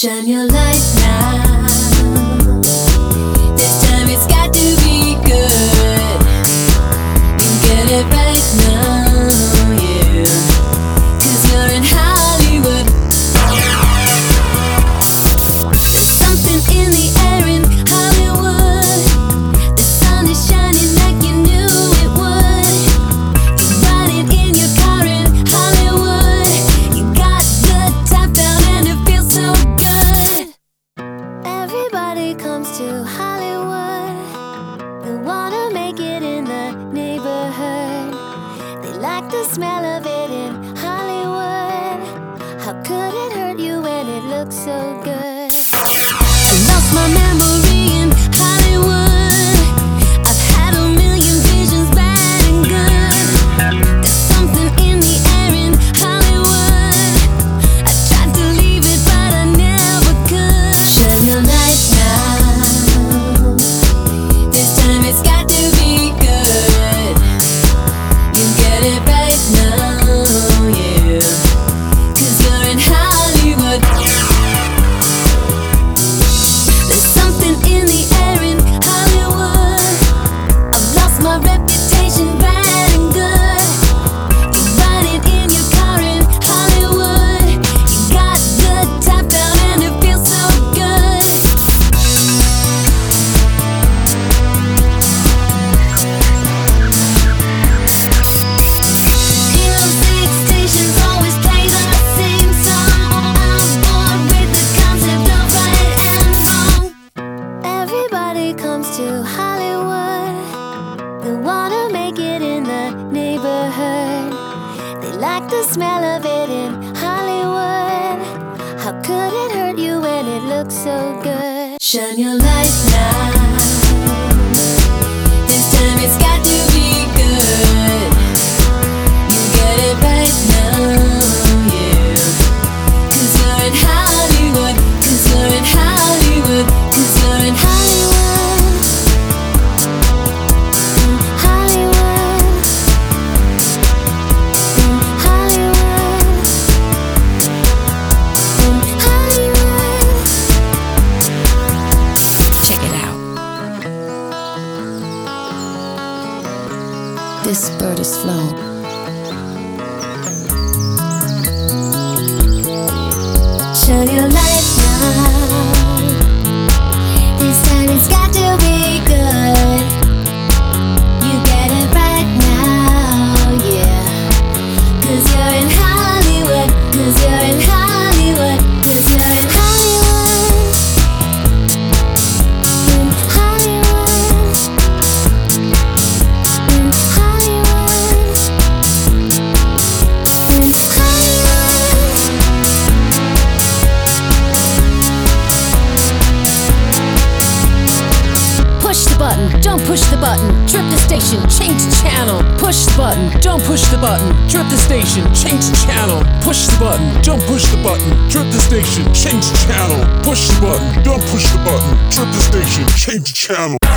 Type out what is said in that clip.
Shine your light now. This time it's got to be good. You get it right now, yeah. to Hollywood, they wanna make it in the neighborhood. They like the smell of it in Hollywood. How could it hurt you when it looks so good? Everybody comes to Hollywood. They wanna make it in the neighborhood. They like the smell of it in Hollywood. How could it hurt you when it looks so good? Shine your light now. This bird is flown. Shine your light now. This time it's got to be button, don't push the button. Trip the station, change channel. Push the button, Don't push the button, trip the station, change channel. Push the button, don't push the button, trip the station, change channel. Push the button, don't push the button, trip the station, change channel.